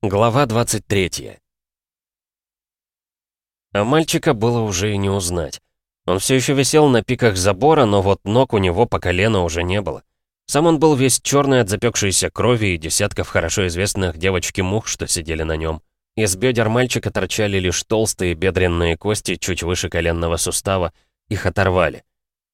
Глава 23 А мальчика было уже и не узнать. Он все еще висел на пиках забора, но вот ног у него по колено уже не было. Сам он был весь черный от запекшейся крови и десятков хорошо известных девочки-мух, что сидели на нем. Из бедер мальчика торчали лишь толстые бедренные кости чуть выше коленного сустава, их оторвали.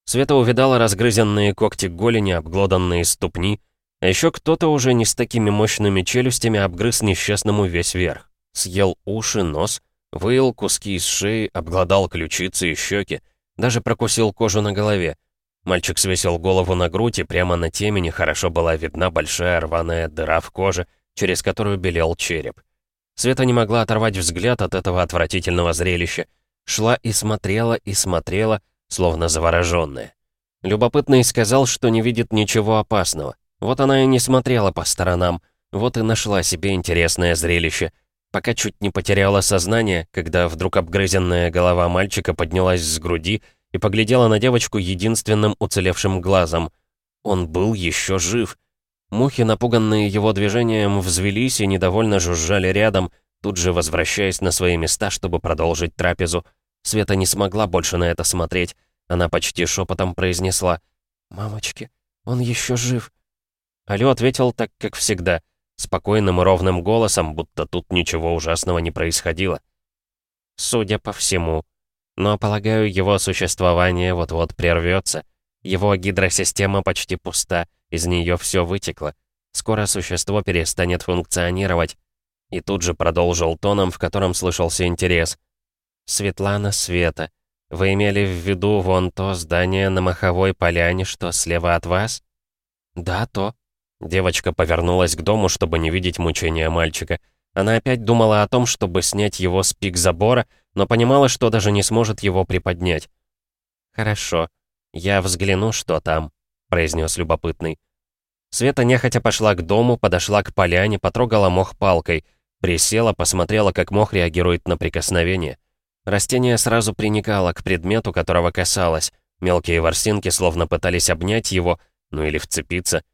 Света увидала разгрызенные когти голени, обглоданные ступни, а еще кто-то уже не с такими мощными челюстями обгрыз несчастному весь верх. Съел уши, нос, выел куски из шеи, обглодал ключицы и щеки, даже прокусил кожу на голове. Мальчик свесил голову на грудь, и прямо на темени хорошо была видна большая рваная дыра в коже, через которую белел череп. Света не могла оторвать взгляд от этого отвратительного зрелища. Шла и смотрела, и смотрела, словно завороженная. Любопытный сказал, что не видит ничего опасного. Вот она и не смотрела по сторонам, вот и нашла себе интересное зрелище. Пока чуть не потеряла сознание, когда вдруг обгрызенная голова мальчика поднялась с груди и поглядела на девочку единственным уцелевшим глазом. Он был еще жив. Мухи, напуганные его движением, взвелись и недовольно жужжали рядом, тут же возвращаясь на свои места, чтобы продолжить трапезу. Света не смогла больше на это смотреть. Она почти шепотом произнесла «Мамочки, он еще жив». Алё ответил так, как всегда, спокойным и ровным голосом, будто тут ничего ужасного не происходило. Судя по всему. Но, полагаю, его существование вот-вот прервется. Его гидросистема почти пуста, из нее все вытекло. Скоро существо перестанет функционировать. И тут же продолжил тоном, в котором слышался интерес. «Светлана Света, вы имели в виду вон то здание на Маховой поляне, что слева от вас?» «Да, то», Девочка повернулась к дому, чтобы не видеть мучения мальчика. Она опять думала о том, чтобы снять его с пик забора, но понимала, что даже не сможет его приподнять. «Хорошо, я взгляну, что там», — произнес любопытный. Света нехотя пошла к дому, подошла к поляне, потрогала мох палкой, присела, посмотрела, как мох реагирует на прикосновение. Растение сразу приникало к предмету, которого касалось. Мелкие ворсинки словно пытались обнять его, ну или вцепиться —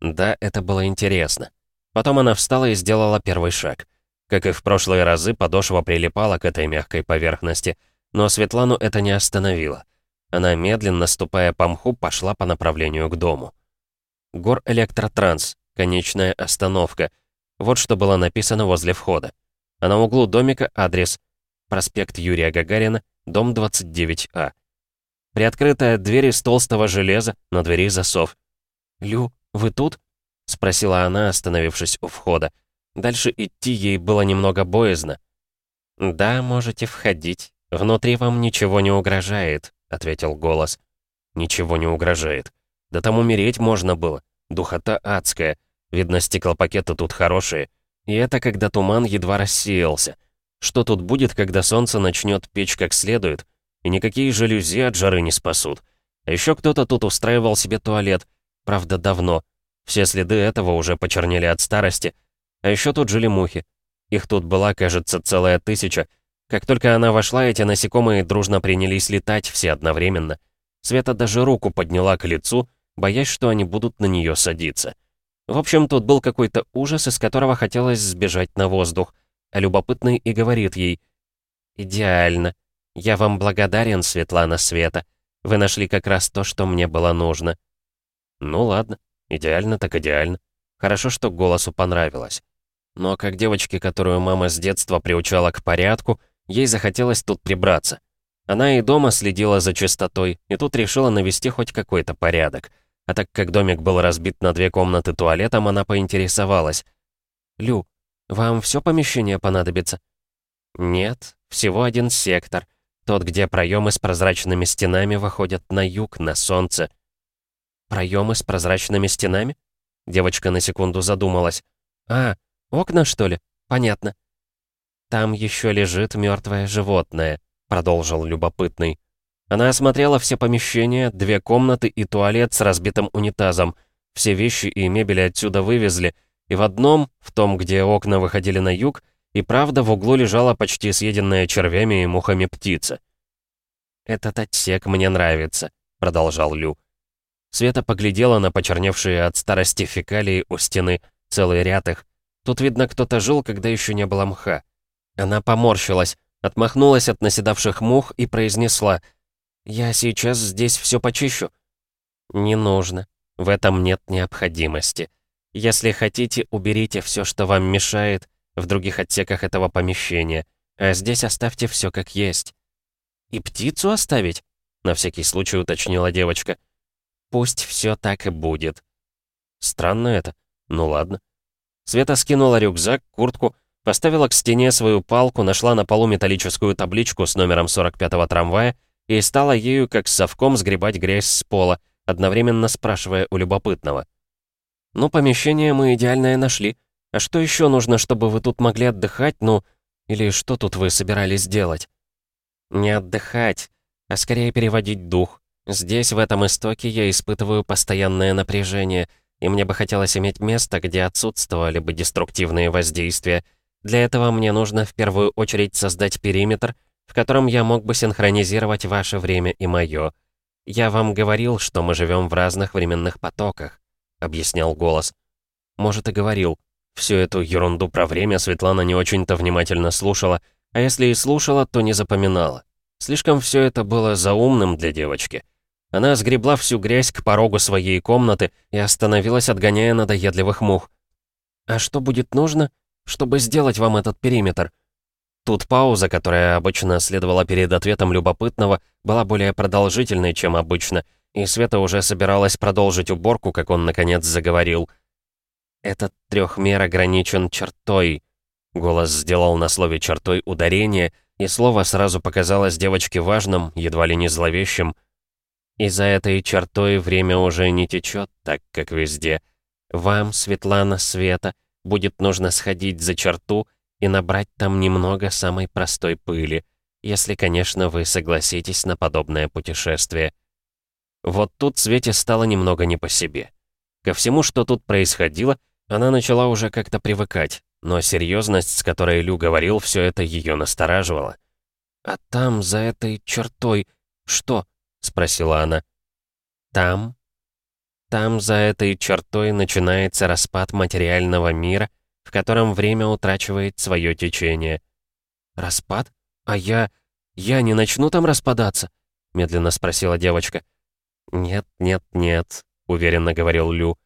да, это было интересно. Потом она встала и сделала первый шаг. Как и в прошлые разы, подошва прилипала к этой мягкой поверхности, но Светлану это не остановило. Она, медленно ступая по мху, пошла по направлению к дому. Гор Электротранс, конечная остановка. Вот что было написано возле входа. А на углу домика адрес проспект Юрия Гагарина, дом 29А. Приоткрытая дверь из толстого железа, на двери засов. «Лю, «Вы тут?» — спросила она, остановившись у входа. Дальше идти ей было немного боязно. «Да, можете входить. Внутри вам ничего не угрожает», — ответил голос. «Ничего не угрожает. Да там умереть можно было. Духота адская. Видно, стеклопакеты тут хорошие. И это когда туман едва рассеялся. Что тут будет, когда солнце начнет печь как следует? И никакие жалюзи от жары не спасут. А еще кто-то тут устраивал себе туалет, Правда, давно. Все следы этого уже почернели от старости. А еще тут жили мухи. Их тут была, кажется, целая тысяча. Как только она вошла, эти насекомые дружно принялись летать все одновременно. Света даже руку подняла к лицу, боясь, что они будут на нее садиться. В общем, тут был какой-то ужас, из которого хотелось сбежать на воздух. А любопытный и говорит ей, «Идеально. Я вам благодарен, Светлана Света. Вы нашли как раз то, что мне было нужно». Ну ладно, идеально так идеально. Хорошо, что голосу понравилось. Но как девочке, которую мама с детства приучала к порядку, ей захотелось тут прибраться. Она и дома следила за чистотой, и тут решила навести хоть какой-то порядок. А так как домик был разбит на две комнаты туалетом, она поинтересовалась. «Лю, вам все помещение понадобится?» «Нет, всего один сектор. Тот, где проемы с прозрачными стенами выходят на юг, на солнце. Проемы с прозрачными стенами? Девочка на секунду задумалась. А, окна, что ли? Понятно. Там еще лежит мертвое животное, продолжил любопытный. Она осмотрела все помещения, две комнаты и туалет с разбитым унитазом. Все вещи и мебель отсюда вывезли, и в одном, в том, где окна выходили на юг, и правда в углу лежала почти съеденная червями и мухами птица. «Этот отсек мне нравится», — продолжал Лю. Света поглядела на почерневшие от старости фекалии у стены, целый ряд их. Тут, видно, кто-то жил, когда еще не было мха. Она поморщилась, отмахнулась от наседавших мух и произнесла «Я сейчас здесь все почищу». «Не нужно. В этом нет необходимости. Если хотите, уберите все, что вам мешает, в других отсеках этого помещения, а здесь оставьте все как есть». «И птицу оставить?» — на всякий случай уточнила девочка. «Пусть все так и будет». Странно это. Ну ладно. Света скинула рюкзак, куртку, поставила к стене свою палку, нашла на полу металлическую табличку с номером 45-го трамвая и стала ею как совком сгребать грязь с пола, одновременно спрашивая у любопытного. «Ну, помещение мы идеальное нашли. А что еще нужно, чтобы вы тут могли отдыхать, ну, или что тут вы собирались делать?» «Не отдыхать, а скорее переводить дух. Здесь, в этом истоке, я испытываю постоянное напряжение, и мне бы хотелось иметь место, где отсутствовали бы деструктивные воздействия. Для этого мне нужно в первую очередь создать периметр, в котором я мог бы синхронизировать ваше время и мое. Я вам говорил, что мы живем в разных временных потоках», — объяснял голос. «Может, и говорил. Всю эту ерунду про время Светлана не очень-то внимательно слушала, а если и слушала, то не запоминала. Слишком все это было заумным для девочки. Она сгребла всю грязь к порогу своей комнаты и остановилась, отгоняя надоедливых мух. «А что будет нужно, чтобы сделать вам этот периметр?» Тут пауза, которая обычно следовала перед ответом любопытного, была более продолжительной, чем обычно, и Света уже собиралась продолжить уборку, как он, наконец, заговорил. «Этот трехмер ограничен чертой», — голос сделал на слове «чертой» ударение, и слово сразу показалось девочке важным, едва ли не зловещим. И за этой чертой время уже не течет так, как везде. Вам, Светлана Света, будет нужно сходить за черту и набрать там немного самой простой пыли, если, конечно, вы согласитесь на подобное путешествие. Вот тут Свете стало немного не по себе. Ко всему, что тут происходило, она начала уже как-то привыкать, но серьезность, с которой Лю говорил, все это ее настораживало. «А там, за этой чертой, что?» — спросила она. «Там?» Там, за этой чертой, начинается распад материального мира, в котором время утрачивает свое течение. «Распад? А я... я не начну там распадаться?» — медленно спросила девочка. «Нет, нет, нет», — уверенно говорил Лю.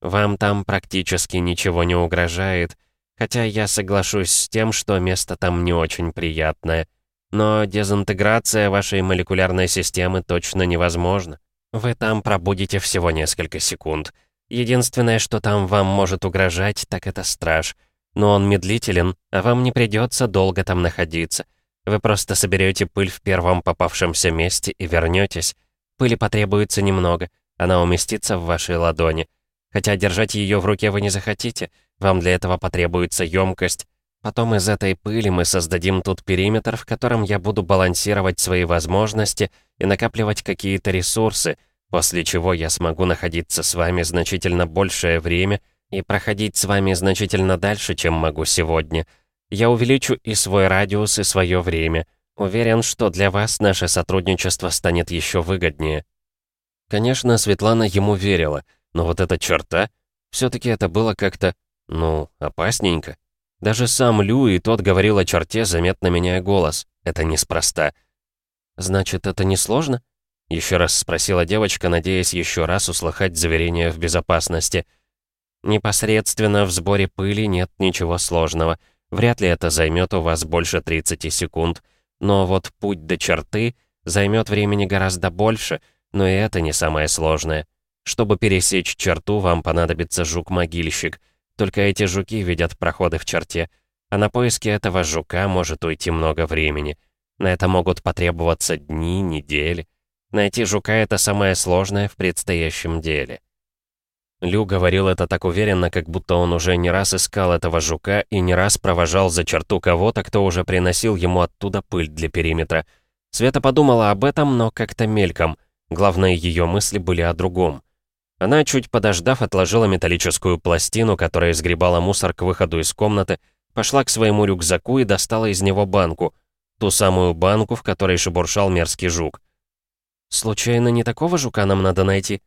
«Вам там практически ничего не угрожает, хотя я соглашусь с тем, что место там не очень приятное. Но дезинтеграция вашей молекулярной системы точно невозможна. Вы там пробудете всего несколько секунд. Единственное, что там вам может угрожать, так это страж. Но он медлителен, а вам не придется долго там находиться. Вы просто соберете пыль в первом попавшемся месте и вернетесь. Пыли потребуется немного, она уместится в вашей ладони. Хотя держать ее в руке вы не захотите, вам для этого потребуется емкость, Потом из этой пыли мы создадим тут периметр, в котором я буду балансировать свои возможности и накапливать какие-то ресурсы, после чего я смогу находиться с вами значительно большее время и проходить с вами значительно дальше, чем могу сегодня. Я увеличу и свой радиус, и свое время. Уверен, что для вас наше сотрудничество станет еще выгоднее». Конечно, Светлана ему верила, но вот эта черта, все таки это было как-то, ну, опасненько. Даже сам Лю и тот говорил о черте, заметно меняя голос. Это неспроста. «Значит, это несложно?» Еще раз спросила девочка, надеясь еще раз услыхать заверение в безопасности. «Непосредственно в сборе пыли нет ничего сложного. Вряд ли это займет у вас больше 30 секунд. Но вот путь до черты займет времени гораздо больше, но и это не самое сложное. Чтобы пересечь черту, вам понадобится жук-могильщик — только эти жуки видят проходы в черте, а на поиски этого жука может уйти много времени. На это могут потребоваться дни, недели. Найти жука — это самое сложное в предстоящем деле. Лю говорил это так уверенно, как будто он уже не раз искал этого жука и не раз провожал за черту кого-то, кто уже приносил ему оттуда пыль для периметра. Света подумала об этом, но как-то мельком. Главное, ее мысли были о другом. Она, чуть подождав, отложила металлическую пластину, которая сгребала мусор к выходу из комнаты, пошла к своему рюкзаку и достала из него банку. Ту самую банку, в которой шебуршал мерзкий жук. «Случайно не такого жука нам надо найти?»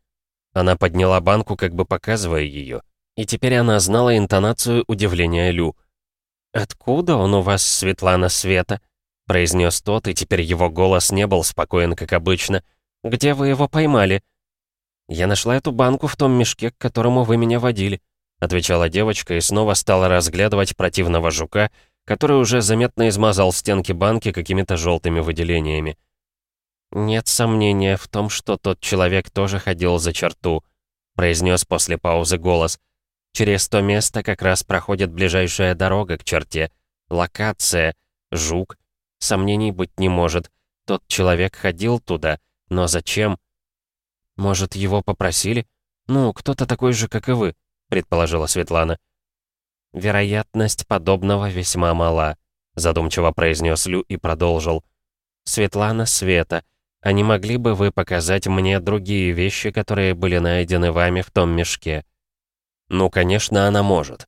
Она подняла банку, как бы показывая ее. И теперь она знала интонацию удивления Лю. «Откуда он у вас, Светлана Света?» — произнес тот, и теперь его голос не был спокоен, как обычно. «Где вы его поймали?» «Я нашла эту банку в том мешке, к которому вы меня водили», — отвечала девочка и снова стала разглядывать противного жука, который уже заметно измазал стенки банки какими-то желтыми выделениями. «Нет сомнения в том, что тот человек тоже ходил за черту», — произнес после паузы голос. «Через то место как раз проходит ближайшая дорога к черте. Локация. Жук. Сомнений быть не может. Тот человек ходил туда. Но зачем?» «Может, его попросили? Ну, кто-то такой же, как и вы», — предположила Светлана. «Вероятность подобного весьма мала», — задумчиво произнес Лю и продолжил. «Светлана Света, а не могли бы вы показать мне другие вещи, которые были найдены вами в том мешке?» «Ну, конечно, она может».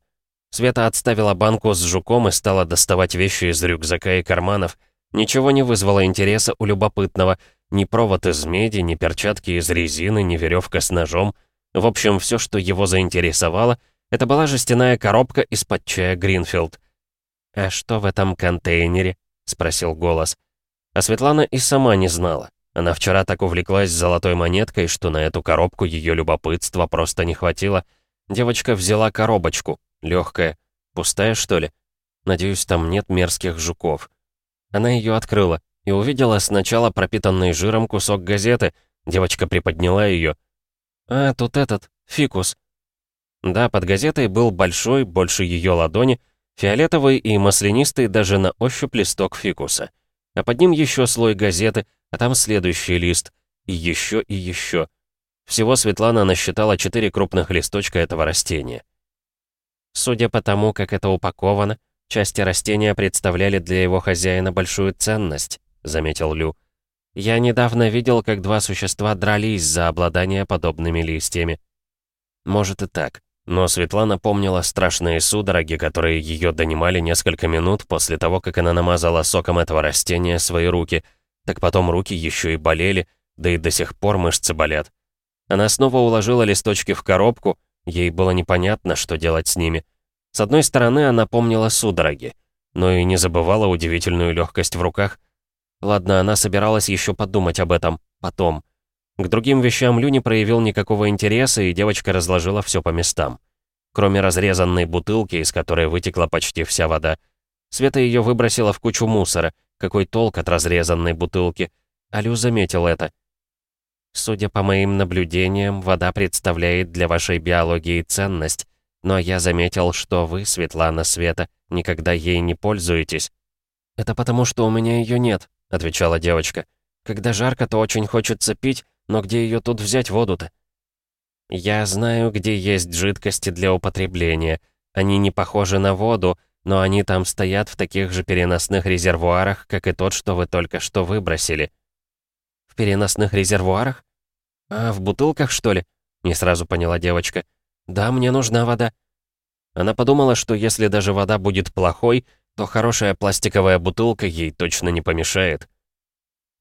Света отставила банку с жуком и стала доставать вещи из рюкзака и карманов. Ничего не вызвало интереса у любопытного. Ни провод из меди, ни перчатки из резины, ни веревка с ножом. В общем, все, что его заинтересовало — это была жестяная коробка из-под чая Гринфилд. «А что в этом контейнере?» — спросил голос. А Светлана и сама не знала. Она вчера так увлеклась золотой монеткой, что на эту коробку ее любопытства просто не хватило. Девочка взяла коробочку, легкая, пустая, что ли? Надеюсь, там нет мерзких жуков. Она ее открыла и увидела сначала пропитанный жиром кусок газеты. Девочка приподняла ее. «А, тут этот, фикус. Да, под газетой был большой, больше ее ладони, фиолетовый и маслянистый даже на ощупь листок фикуса. А под ним еще слой газеты, а там следующий лист. И еще, и еще. Всего Светлана насчитала четыре крупных листочка этого растения. Судя по тому, как это упаковано, части растения представляли для его хозяина большую ценность, заметил Лю. Я недавно видел, как два существа дрались за обладание подобными листьями. Может и так. Но Светлана помнила страшные судороги, которые ее донимали несколько минут после того, как она намазала соком этого растения свои руки. Так потом руки еще и болели, да и до сих пор мышцы болят. Она снова уложила листочки в коробку, ей было непонятно, что делать с ними. С одной стороны, она помнила судороги, но и не забывала удивительную легкость в руках. Ладно, она собиралась еще подумать об этом, потом. К другим вещам Лю не проявил никакого интереса, и девочка разложила все по местам. Кроме разрезанной бутылки, из которой вытекла почти вся вода. Света ее выбросила в кучу мусора. Какой толк от разрезанной бутылки? А Лю заметил это. Судя по моим наблюдениям, вода представляет для вашей биологии ценность. Но я заметил, что вы, Светлана Света, никогда ей не пользуетесь. «Это потому, что у меня ее нет», — отвечала девочка. «Когда жарко, то очень хочется пить, но где ее тут взять воду-то? Я знаю, где есть жидкости для употребления. Они не похожи на воду, но они там стоят в таких же переносных резервуарах, как и тот, что вы только что выбросили. В переносных резервуарах? А, в бутылках, что ли? Не сразу поняла девочка. Да, мне нужна вода. Она подумала, что если даже вода будет плохой, то хорошая пластиковая бутылка ей точно не помешает.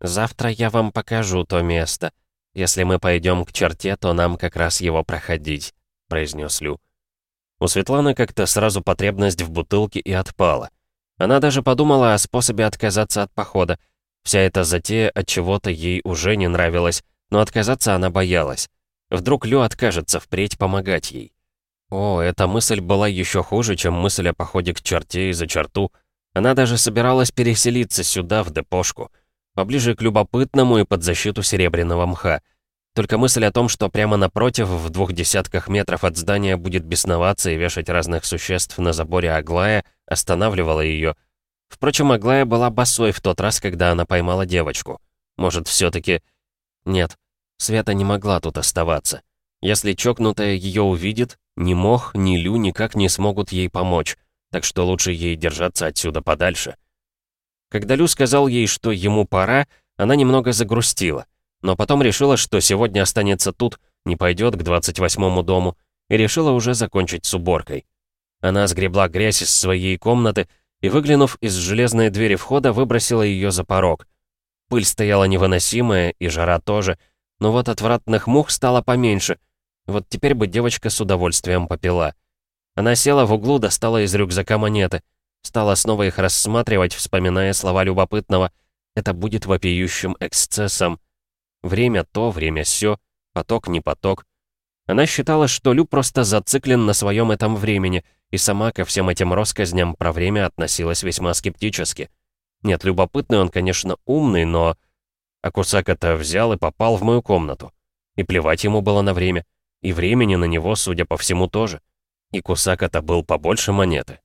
«Завтра я вам покажу то место», «Если мы пойдем к черте, то нам как раз его проходить», — произнес Лю. У Светланы как-то сразу потребность в бутылке и отпала. Она даже подумала о способе отказаться от похода. Вся эта затея от чего-то ей уже не нравилась, но отказаться она боялась. Вдруг Лю откажется впредь помогать ей. О, эта мысль была еще хуже, чем мысль о походе к черте и за черту. Она даже собиралась переселиться сюда, в депошку — поближе к любопытному и под защиту серебряного мха. Только мысль о том, что прямо напротив, в двух десятках метров от здания будет бесноваться и вешать разных существ на заборе Аглая, останавливала ее. Впрочем, Аглая была босой в тот раз, когда она поймала девочку. Может, все таки Нет, Света не могла тут оставаться. Если чокнутая ее увидит, ни Мох, ни Лю никак не смогут ей помочь, так что лучше ей держаться отсюда подальше. Когда Лю сказал ей, что ему пора, она немного загрустила. Но потом решила, что сегодня останется тут, не пойдет к 28-му дому, и решила уже закончить с уборкой. Она сгребла грязь из своей комнаты и, выглянув из железной двери входа, выбросила ее за порог. Пыль стояла невыносимая, и жара тоже, но вот отвратных мух стало поменьше. Вот теперь бы девочка с удовольствием попила. Она села в углу, достала из рюкзака монеты. Стала снова их рассматривать, вспоминая слова любопытного. Это будет вопиющим эксцессом. Время то, время сё, поток не поток. Она считала, что Лю просто зациклен на своем этом времени, и сама ко всем этим россказням про время относилась весьма скептически. Нет, любопытный он, конечно, умный, но... А Кусак-то взял и попал в мою комнату. И плевать ему было на время. И времени на него, судя по всему, тоже. И Кусак-то был побольше монеты.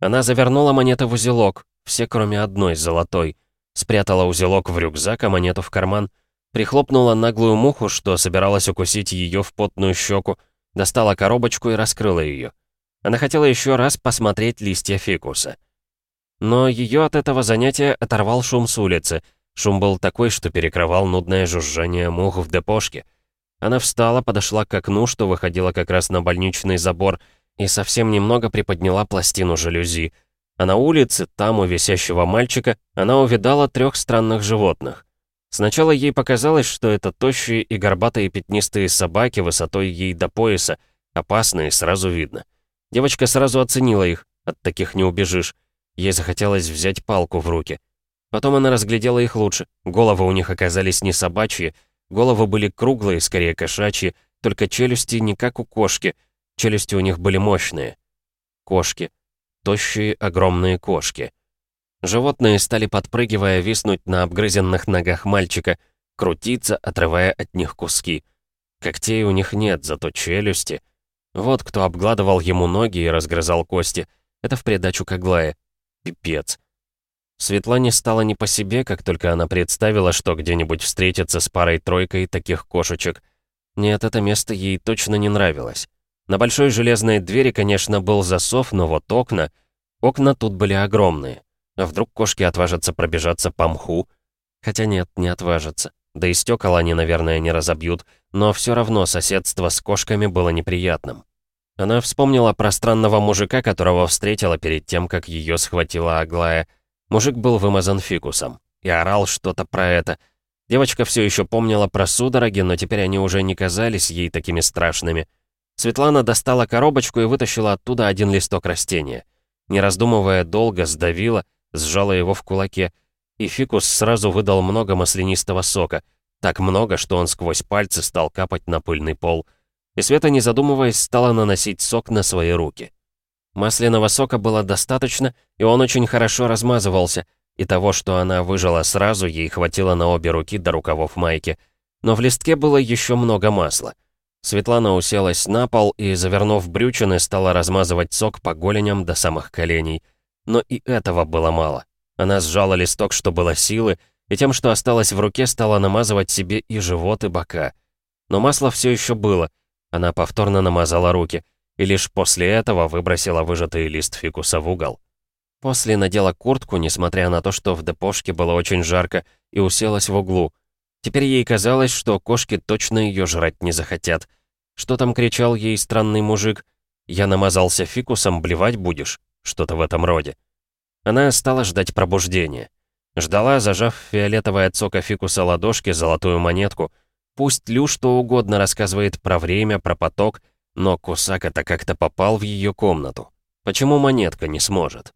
Она завернула монеты в узелок, все кроме одной, золотой. Спрятала узелок в рюкзак, а монету в карман. Прихлопнула наглую муху, что собиралась укусить ее в потную щеку, достала коробочку и раскрыла ее. Она хотела еще раз посмотреть листья фикуса. Но ее от этого занятия оторвал шум с улицы. Шум был такой, что перекрывал нудное жужжание мух в депошке. Она встала, подошла к окну, что выходило как раз на больничный забор, и совсем немного приподняла пластину жалюзи. А на улице, там у висящего мальчика, она увидала трех странных животных. Сначала ей показалось, что это тощие и горбатые пятнистые собаки высотой ей до пояса, опасные, сразу видно. Девочка сразу оценила их, от таких не убежишь. Ей захотелось взять палку в руки. Потом она разглядела их лучше. Головы у них оказались не собачьи, головы были круглые, скорее кошачьи, только челюсти не как у кошки, челюсти у них были мощные. Кошки. Тощие, огромные кошки. Животные стали, подпрыгивая, виснуть на обгрызенных ногах мальчика, крутиться, отрывая от них куски. Когтей у них нет, зато челюсти. Вот кто обгладывал ему ноги и разгрызал кости. Это в придачу к Аглае. Пипец. Светлане стало не по себе, как только она представила, что где-нибудь встретится с парой-тройкой таких кошечек. Нет, это место ей точно не нравилось. На большой железной двери, конечно, был засов, но вот окна... Окна тут были огромные. А вдруг кошки отважатся пробежаться по мху? Хотя нет, не отважатся. Да и стекол они, наверное, не разобьют, но все равно соседство с кошками было неприятным. Она вспомнила про странного мужика, которого встретила перед тем, как ее схватила Аглая. Мужик был вымазан фикусом и орал что-то про это. Девочка все еще помнила про судороги, но теперь они уже не казались ей такими страшными. Светлана достала коробочку и вытащила оттуда один листок растения. Не раздумывая долго, сдавила, сжала его в кулаке, и фикус сразу выдал много маслянистого сока, так много, что он сквозь пальцы стал капать на пыльный пол — и Света, не задумываясь, стала наносить сок на свои руки. Масляного сока было достаточно, и он очень хорошо размазывался, и того, что она выжила сразу, ей хватило на обе руки до рукавов майки. Но в листке было еще много масла. Светлана уселась на пол и, завернув брючины, стала размазывать сок по голеням до самых коленей. Но и этого было мало. Она сжала листок, что было силы, и тем, что осталось в руке, стала намазывать себе и живот, и бока. Но масло все еще было, она повторно намазала руки и лишь после этого выбросила выжатый лист фикуса в угол. После надела куртку, несмотря на то, что в депошке было очень жарко, и уселась в углу. Теперь ей казалось, что кошки точно ее жрать не захотят. Что там кричал ей странный мужик? «Я намазался фикусом, блевать будешь?» Что-то в этом роде. Она стала ждать пробуждения. Ждала, зажав фиолетовой от сока фикуса ладошки золотую монетку — Пусть Лю что угодно рассказывает про время, про поток, но Кусака-то как-то попал в ее комнату. Почему монетка не сможет?